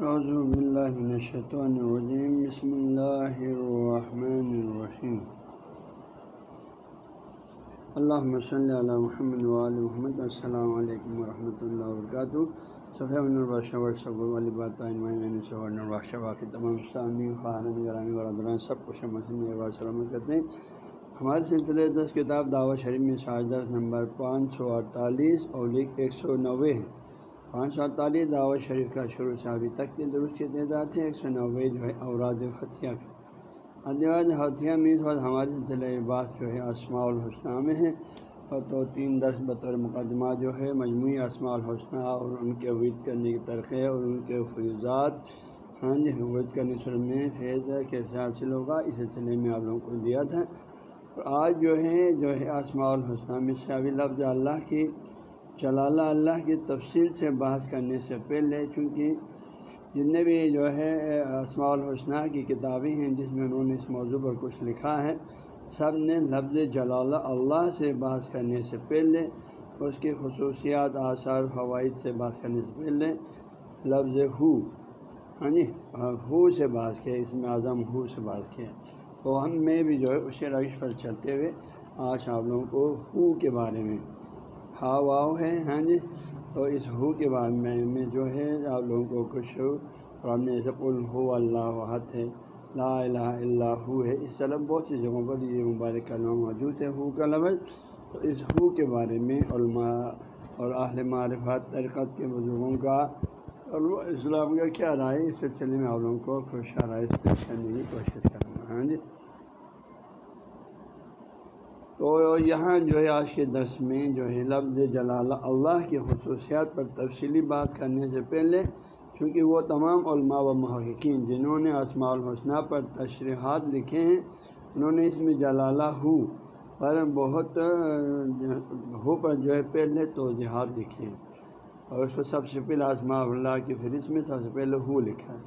اعوذ باللہ من الشیطان الرجیم بسم اللہ الرحمن الرحیم اللہم صلی علی محمد وآل محمد. السلام علیکم ورحمۃ اللہ وبرکاتہ صفحہ الباشہ ورثب والی بات الباشہ باقی تمام سامی خان گرامی برادران سب کو شمسن ایک بار سلامت کرتے ہیں. ہمارے سلسلے دس کتاب دعوت شریف میں شاہدہ نمبر پانچ سو اڑتالیس اور ایک سو نوے ہے پانچ سو اڑتالیس دعوت شریف کا شروع سے ابھی تک کے درست کی تعداد ہے ایک سو نوے جو ہے اوراد فتح کا ادواد فتح میں اس وقت ہمارے سلسلہ بعض جو ہے اسماع الحسنہ میں ہے اور تو تین درس بطور مقدمہ جو ہے مجموعی اسماع الحسنہ اور ان کے وید کرنے کی ترقی اور ان کے فیوزات ہاں جی وید کرنے سر میں فیض کیسے حاصل ہوگا۔ اس سلسلے میں آپ لوگوں کو دیا تھا اور آج جو ہے جو ہے اسماع الحسنہ میں سے ابھی لفظ اللہ کی جلالہ اللہ کی تفصیل سے بحث کرنے سے پہلے، چونکہ جتنے بھی جو ہے اسماع الحسنہ کی کتابیں ہیں جس میں انہوں نے اس موضوع پر کچھ لکھا ہے، سب نے لفظ جلالہ اللہ سے بحث کرنے سے پہلے، اس کی خصوصیات، آثار، فوائد سے بحث کرنے سے پہلے لفظ ہو ہاں جی ہو سے بحث کیا، اس میں اعظم ہو سے بحث کیا۔ تو ہم میں بھی جو ہے، اسی روش پر چلتے ہوئے آج آپ لوگوں کو ہو کے بارے میں ہا واؤ ہے ہاں جی۔ تو اس ہو کے بارے میں میں جو ہے، آپ لوگوں کو کچھ اور ہم نے ایسے پل ہو اللہ وحد ہے، لا الہ الا ہو ہے۔ اس طرح بہت سی جگہوں پر یہ مبارک کلمہ موجود ہے، ہو کا لفظ۔ تو اس ہو کے بارے میں علماء اور اہل معرفت ترقت کے بزرگوں کا اور وہ اسلام کا کیا رائے؟ اس سلسلے میں آپ لوگوں کو خوش رائے پیش کرنے کی کوشش کروں گا۔ ہاں جی۔ تو یہاں جو ہے آج کے درس میں جو ہے لفظ جلالہ اللہ کی خصوصیات پر تفصیلی بات کرنے سے پہلے، چونکہ وہ تمام علماء و محققین جنہوں نے اسماع الحسنہ پر تشریحات لکھے ہیں، انہوں نے اس میں جلالہ ہو پر بہت، ہو پر جو ہے پہلے توضیحات لکھے ہیں۔ اور اس کو سب سے پہلے اسماع اللہ کی فہرست میں سب سے پہلے ہو لکھا ہے۔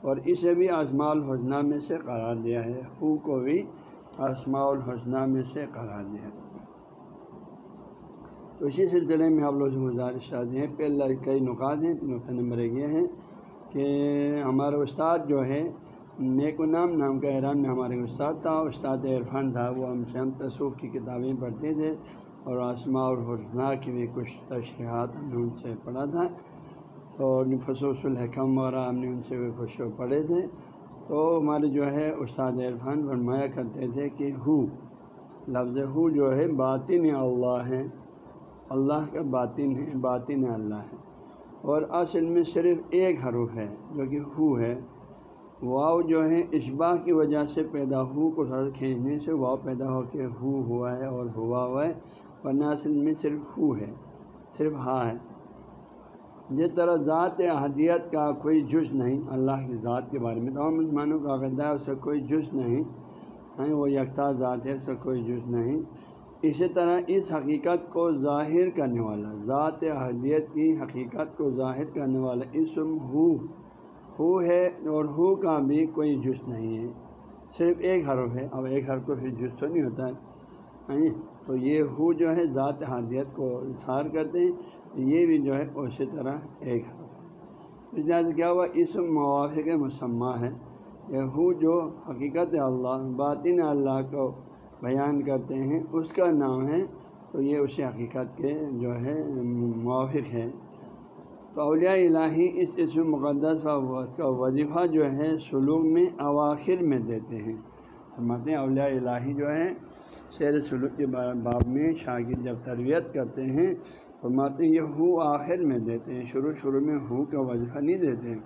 اور اسے بھی اسماع الحسنہ میں سے قرار دیا ہے۔ ہو کو بھی اسماع الحسنہ میں سے قرار دیا تو اسی سلسلے میں آپ لوگ سے گزارش آتے ہیں پہلے کئی نکات ہیں نقطہ نمبر ایک یہ ہیں کہ ہمارا استاد جو ہے، نیک و نام نام کا ایران میں ہمارے استاد تھا، استاد عرفان تھا، وہ ہم سے ہم تصوف کی کتابیں پڑھتے تھے اور آسما اور حسنہ کی بھی کچھ تشریحات ہم نے ان سے پڑھا تھا تو فصوص الحکم وغیرہ ہم نے ان سے بھی کچھ پڑھے تھے تو ہمارے جو ہے استاد عرفان فرمایا کرتے تھے کہ ہو، لفظ ہو جو ہے باطن اللہ ہے۔ اللہ کا باطن ہے، باطن اللہ ہے۔ اور اصل میں صرف ایک حروف ہے جو کہ ہو ہے۔ واؤ جو ہے اشباع کی وجہ سے پیدا ہو کو تھوڑا کھینچنے سے واؤ پیدا ہو کے ہو ہوا ہے اور ہوا ہوا ہے۔ ورنہ اصل میں صرف ہو ہے، صرف ہاں ہے۔ جس طرح ذات احدیت کا کوئی جز نہیں، اللہ کی ذات کے بارے میں تمام مسلمانوں کا عقیدہ ہے، اس کا کوئی جز نہیں ہے وہ یکتا ذات ہے، اس کا کوئی جز نہیں۔ اسی طرح اس حقیقت کو ظاہر کرنے والا، ذات احدیت کی حقیقت کو ظاہر کرنے والا اسم ہو ہو ہے اور ہو کا بھی کوئی جز نہیں ہے۔ صرف ایک حرف ہے، اب ایک حرف کو پھر جز تو نہیں ہوتا ہے۔ تو یہ ہو جو ہے، ذات حادیت کو اظہار کرتے ہیں۔ یہ بھی جو ہے اسی طرح ایک حرف اس لحاظ کیا ہوا اس موافق مسمہ ہے۔ یہ ہو جو حقیقت اللہ، باطن اللہ کو بیان کرتے ہیں، اس کا نام ہے۔ تو یہ اسی حقیقت کے جو ہے موافق ہے۔ تو اولیاء الہی اس اسم مقدس کا وظیفہ جو ہے سلوک میں اواخر میں دیتے ہیں۔ فرماتے ہیں اولیاء الہی جو ہے شعر سلوک کے باب میں شاگرد جب تربیت کرتے ہیں فرماتے ہیں، یہ ہو آخر میں دیتے ہیں۔ شروع شروع میں ہو کا وظیفہ نہیں دیتے ہیں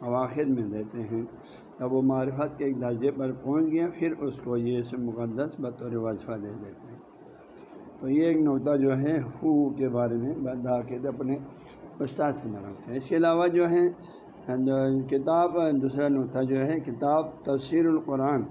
اواخر میں دیتے ہیں۔ جب وہ معرفت کے ایک درجے پر پہنچ گیا پھر اس کو یہ اسم مقدس بطور وظیفہ دے دیتے ہیں۔ تو یہ ایک نقطہ جو ہے، ہو کے بارے میں بدا کے اپنے استاد سے نہ رکھتے ہیں اس کے علاوہ جو ہے، کتاب، دوسرا نقطہ جو ہے، کتاب تفسیر القرآن۔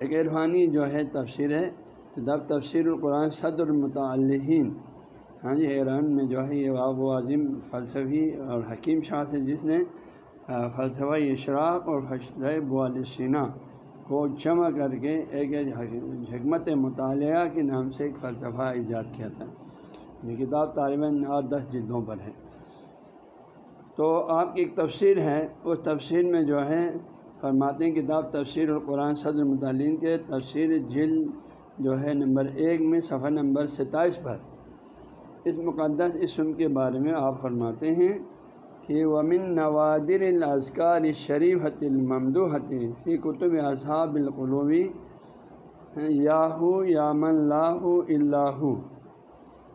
ایک عرفانی جو ہے، تفسیر ہے، کتاب تفسیر القرآن صدر المطالحین ہاں جی ایران میں جو ہے یہ و عظیم فلسفی اور حکیم شاہ سے جس نے فلسفہ اشراق اور حشد بوالسینہ کو جمع کر کے ایک حکمت مطالعہ کے نام سے ایک فلسفہ ایجاد کیا تھا۔ یہ کتاب طالباً آٹھ دس جلدوں پر ہے۔ تو تو آپ کی ایک تفسیر ہے، اس تفسیر میں جو ہے فرماتے ہیں، کتاب تفسیر القرآن صدر مطالعین کے تفسیر جلد جو ہے نمبر ایک میں، صفحہ نمبر ستائیس پر اس مقدس اسم کے بارے میں آپ فرماتے ہیں کہ ومن نوادر الازکار شریف حت الممدو فی کتب اصحاب القلوبی یاہو یامن لاہ اللہ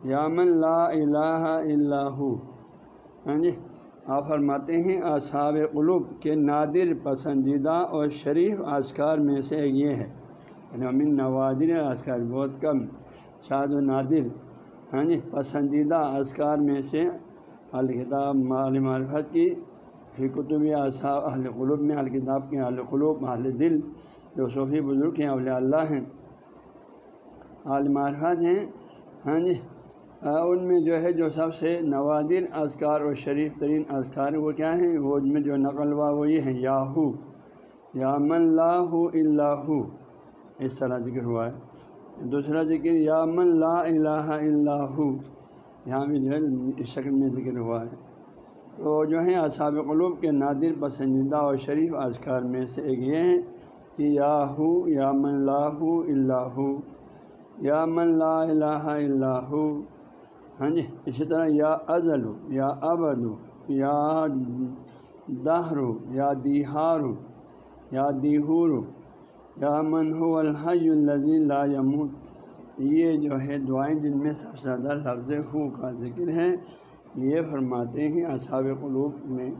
یامن لا الہ اللہ ہاں جی آپ فرماتے ہیں اصحاب قلوب کے نادر پسندیدہ اور شریف اذکار میں سے یہ ہے۔ یعنی امین نوادر اذکار بہت کم شاد و نادر۔ ہاں جی پسندیدہ اذکار میں سے الکتاب مال معرفت کی، فی کتب اصحاب اہل قلوب میں، الکتاب کے اہل قلوب، اہل دل، جو صوفی بزرگ ہیں، اولیاء اللہ ہیں۔ عالم معرفت ہیں ہاں جی ان میں جو ہے، جو سب سے نوادر اذکار اور شریف ترین اذکار وہ کیا ہیں؟ وہ ان میں جو نقل ہوا وہ یہ ہے یاہو۔ یا من لاہ اللہ اس طرح ذکر ہوا ہے۔ دوسرا ذکر، یا من لا الہ اللہ یہاں بھی جو ہے اس شکل میں ذکر ہوا ہے۔ تو جو ہیں، اصحاب قلوب کے نادر، پسندیدہ اور شریف اذکار میں سے ایک یہ ہیں کہ یاہو یا من لاہ اللہ یا من لا الہ اللہ ہاں جی اسی طرح یا ازل، یا ابد، یا دہرو یا دیہارو یا دیہور۔ یا منحو الحی الزی لا یموت۔ یہ جو ہے دعائیں جن میں سب سے زیادہ لفظ ہو کا ذکر ہے، یہ فرماتے ہیں اصحاب قلوب میں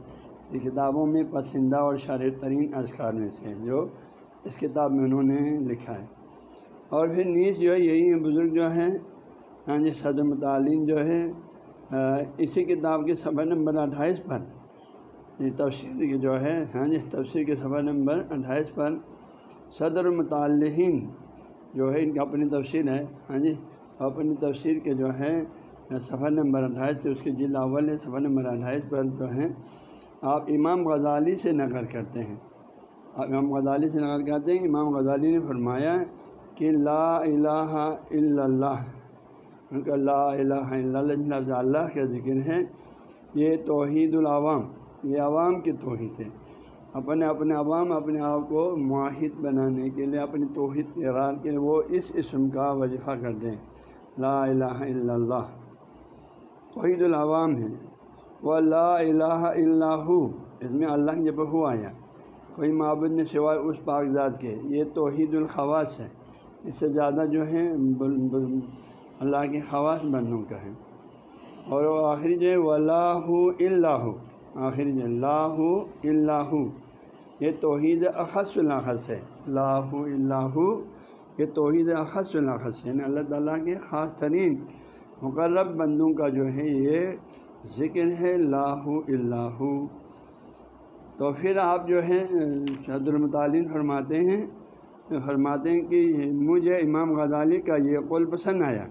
کتابوں میں پسندہ اور شار ترین اذکار میں سے جو اس کتاب میں انہوں نے لکھا ہے۔ اور پھر نیز جو ہے، یہی بزرگ جو ہیں ہاں جی صدر متعلین جو ہے اسی کتاب کے صفحہ نمبر اٹھائیس پر، یہ تفسیر کی جو ہے ہاں جی تفسیر کے صفحہ نمبر اٹھائیس پر صدر متعلین جو ہے، ان کا اپنی تفسیر ہے۔ ہاں جی اپنی تفسیر کے جو ہے، صفحہ نمبر اٹھائیس سے اس کی جلد اول ہے۔ صفحہ نمبر اٹھائیس پر جو ہے، آپ امام غزالی سے نقل کرتے ہیں۔ آپ امام غزالی سے نقل کرتے ہیں۔ امام غزالی نے فرمایا کہ لا الہ الا اللہ۔ ان کا لا الہ الا اللہ اللہ کا ذکر ہے، یہ توحید العوام۔ یہ عوام کی توحید ہے۔ اپنے اپنے عوام اپنے آپ کو معاہد بنانے کے لیے اپنی توحید ارار کے لیے وہ اس اسم کا وظیفہ کر دیں۔ لا الہ الا اللہ۔ توحید العوام ہے۔ وہ لا الہ اللہ اس میں اللہ جب ہو آیا۔ کوئی معبود نے سوائے اس کاغذات کے۔ یہ توحید الخواص ہے۔ اس سے زیادہ جو ہے اللہ کے خواص بندوں کا ہے۔ اور وہ آخری جو ہے، وہ اللہ اللہ آخری جو اللہ اللہ یہ توحید اخص الخص ہے۔ اللہ اللہ یہ توحید اخص الخص ہے۔ یعنی اللہ تعالیٰ کے خاص ترین مقرب بندوں کا جو ہے یہ ذکر ہے اللہ اللہ تو پھر آپ جو ہے صدر المطالین فرماتے ہیں فرماتے ہیں کہ مجھے امام غزالی کا یہ قول پسند آیا۔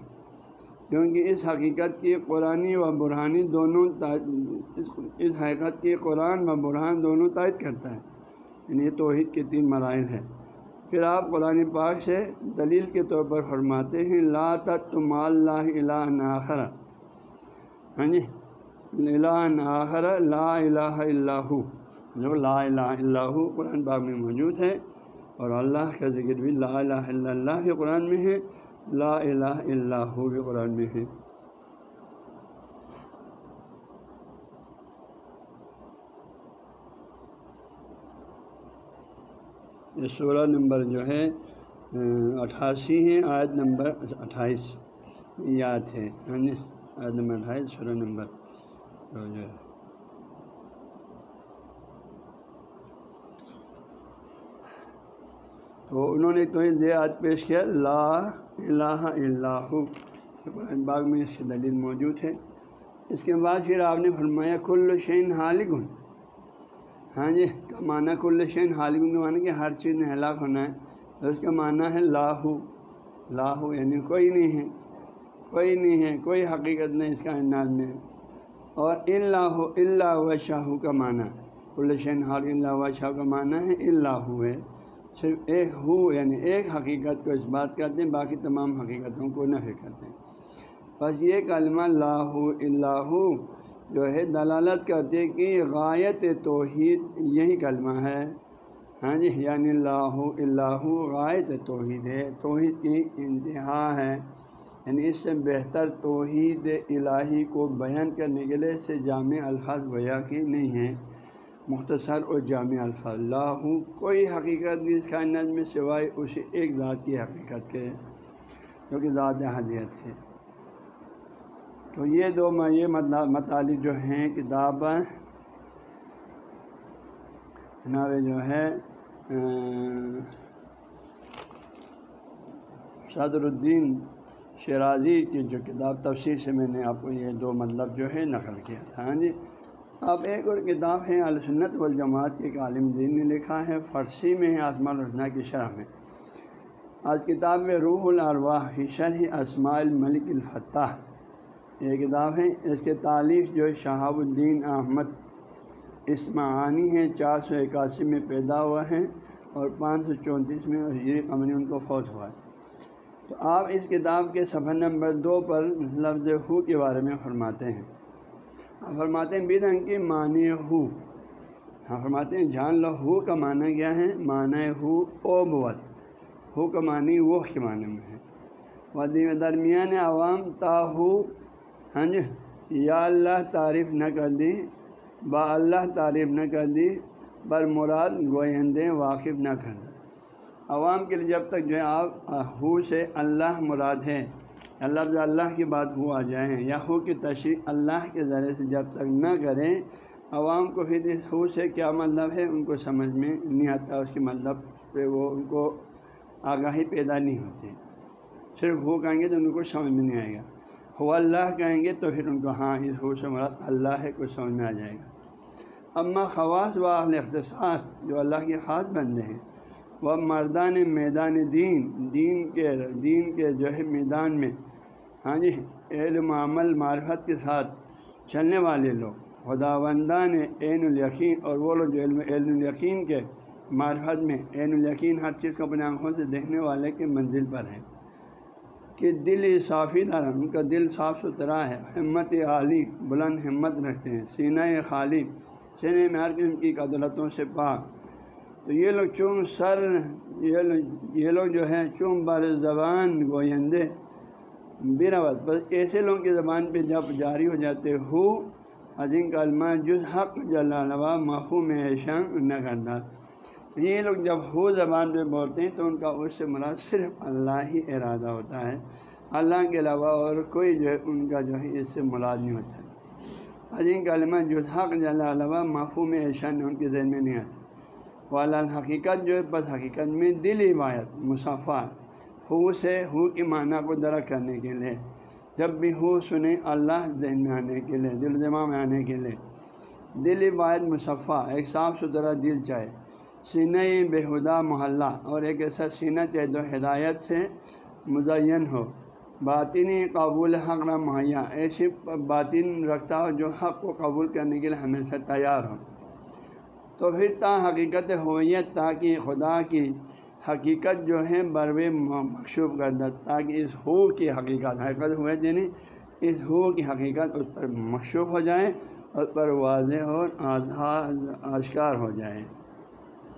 کیونکہ اس حقیقت کی قرآن و برہانی دونوں اس حقیقت کی قرآن و برہان دونوں تائید کرتا ہے۔ یعنی یہ توحید کے تین مراحل ہیں۔ پھر آپ قرآن پاک سے دلیل کے طور پر فرماتے ہیں، لا تم اللہ الہ آخر۔ ہاں جی الہ آخر، لا الہ اللہ جو لا الہ اللہ قرآن پاک میں موجود ہے۔ اور اللہ کا ذکر بھی لا الہ الا اللہ کے قرآن میں ہے۔ لا الہ الا ہو بھی قرآن میں ہے یہ سولہ نمبر جو ہے اٹھاسی ہے، آیت نمبر اٹھائیس، یاد ہے ہاں جی آیت نمبر اٹھائیس سولہ نمبر جو ہے۔ تو انہوں نے تو دے آج پیش کیا، لا الہ اللہ قرآن باغ میں اس کی دلیل موجود ہے۔ اس کے بعد پھر آپ نے فرمایا، کل شین حالگن ہاں جی کا معنی کل شین حالگن کا معنی کہ ہر چیز نے ہلاک ہونا ہے۔ تو اس کا معنی ہے لاہو۔ لاہو یعنی کوئی نہیں ہے۔ کوئی نہیں ہے، کوئی حقیقت نہیں اس کا انداز میں۔ اور اللہ اللہ و شاہ کا معنی۔ کل شین حال اللہ و شاہ کا معنی ہے اللہ ہے۔ صرف ایک ہو یعنی ایک حقیقت کو اس بات کرتے ہیں، باقی تمام حقیقتوں کو نفی کرتے ہیں۔ بس یہ کلمہ اللہ اللہ جو ہے دلالت کرتے کہ غایت توحید یہی کلمہ ہے۔ ہاں جی یعنی اللہ اللہ غائط توحید ہے۔ توحید کی انتہا ہے۔ یعنی اس سے بہتر توحید الہی کو بیان کرنے کے لیے اس سے جامع الفاظ بیا کی نہیں ہے مختصر اور جامع الفاظ۔ اللہ کوئی حقیقت نہیں، اس کائنات میں سوائے اسی ایک ذات کی حقیقت کے، جو کہ ذات حدیت ہے۔ تو یہ دو یہ مطلب، مطالب جو ہیں، کتاب، جناب جو ہے صدر الدین شیرازی کی جو کتاب تفسیر سے میں نے آپ کو یہ دو مطلب جو ہے نقل کیا تھا۔ ہاں جی؟ اب ایک اور کتاب ہے السنت والجماعت کے ایک عالم دین نے لکھا ہے فرسی میں ہے آسما الحسنہ کی شرح میں۔ آج کتاب میں روح الارواح فی شرح اسماء الملک الفتح یہ کتاب ہے، اس کے تعلیف جو شہاب الدین احمد اسمعانی ہیں، چار سو اکاسی میں پیدا ہوا ہے اور پانچ سو چونتیس میں ہجری قمری ان کو فوت ہوا ہے۔ تو آپ اس کتاب کے صفحہ نمبر دو پر لفظ ہو کے بارے میں فرماتے ہیں۔ ہاں، فرماتے ہیں بدن کی معنی ہو۔ ہاں، فرماتے ہیں جان لو ہو کا معنی کیا ہے؟ معنی ہو او بوت ہو کا معنی وہ کے معنی میں ہے۔ ودی درمیان عوام تا ہو ہاں جی یا اللہ تعریف نہ کر دی، با اللہ تعریف نہ کر دی بر مراد گوئندے واقف نہ کر دی۔ عوام کے لیے جب تک جو ہے آپ ہو سے اللہ مراد ہے اللہ اللہ کی بات ہو آ جائیں یا ہو کی تشریح اللہ کے ذریعے سے جب تک نہ کریں، عوام کو پھر اس ہو سے کیا مطلب ہے؟ ان کو سمجھ میں نہیں آتا، اس کے مطلب پہ وہ ان کو آگاہی پیدا نہیں ہوتی۔ صرف ہو کہیں گے تو ان کو سمجھ میں نہیں آئے گا۔ ہو اللہ کہیں گے تو پھر ان کو ہاں اس ہو سے مراد اللہ ہے، کچھ سمجھ میں آ جائے گا۔ اما خواص و اہل اختصاص جو اللہ کے خاص بندے ہیں، وہ مردان میدان دین دین کے دین کے جو ہے میدان میں ہاں جی علم عمل معرفت کے ساتھ چلنے والے لوگ۔ خدا وندان عین الیقین، اور وہ لوگ جو علم علم الیقین کے معرفت میں، عین الیقین ہر چیز کو اپنے آنکھوں سے دیکھنے والے کے منزل پر ہے کہ دل صافی دار ان کا دل صاف ستھرا ہے، ہمت عالی بلند ہمت رکھتے ہیں، سینہ خالی، سینے میں ہر قسم کی قدرتوں سے پاک۔ تو یہ لوگ چون سر، یہ لوگ جو ہے چون بر زبان گوئندے بیراوت بس ایسے لوگوں کی زبان پہ جب جاری ہو جاتے ہو عظیم کلمہ جز حق جلالوا محفوظ شنگ نہ کرتا یہ لوگ جب ہو زبان پہ بولتے ہیں تو ان کا اس سے مراد صرف اللہ ہی ارادہ ہوتا ہے۔ اللہ کے علاوہ اور کوئی جو ہے، ان کا جو ہے، اس سے مراد نہیں ہوتا۔ عظیم کلمہ جز حق جلالوا محفوظ ایشان ان کے ذہن میں نہیں آتا۔ والا حقیقت جو ہے، بس حقیقت میں دل عبایت مصافہ ہو سے ہو کی معنی کو درک کرنے کے لیے۔ جب بھی ہو سنیں اللہ ذہن میں آنے کے لیے، دل جمع میں آنے کے لیے۔ دل عبایت مصفہ، ایک صاف ستھرا دل چاہے۔ سینہ بےحدہ محلہ اور ایک ایسا سینہ چاہے جو ہدایت سے مزین ہو۔ باطنی قبول حق نہ مہیا، ایسی باطن رکھتا ہو جو حق کو قبول کرنے کے لیے ہمیشہ تیار ہو۔ تو پھر تا حقیقت ہویت تاکہ خدا کی حقیقت جو ہے بروے مخشوب کردہ تاکہ اس ہو کی حقیقت حقیقت ہوئے یعنی اس ہو کی حقیقت اس پر مشوب ہو جائے اس پر واضح اور آزاد اشکار ہو جائے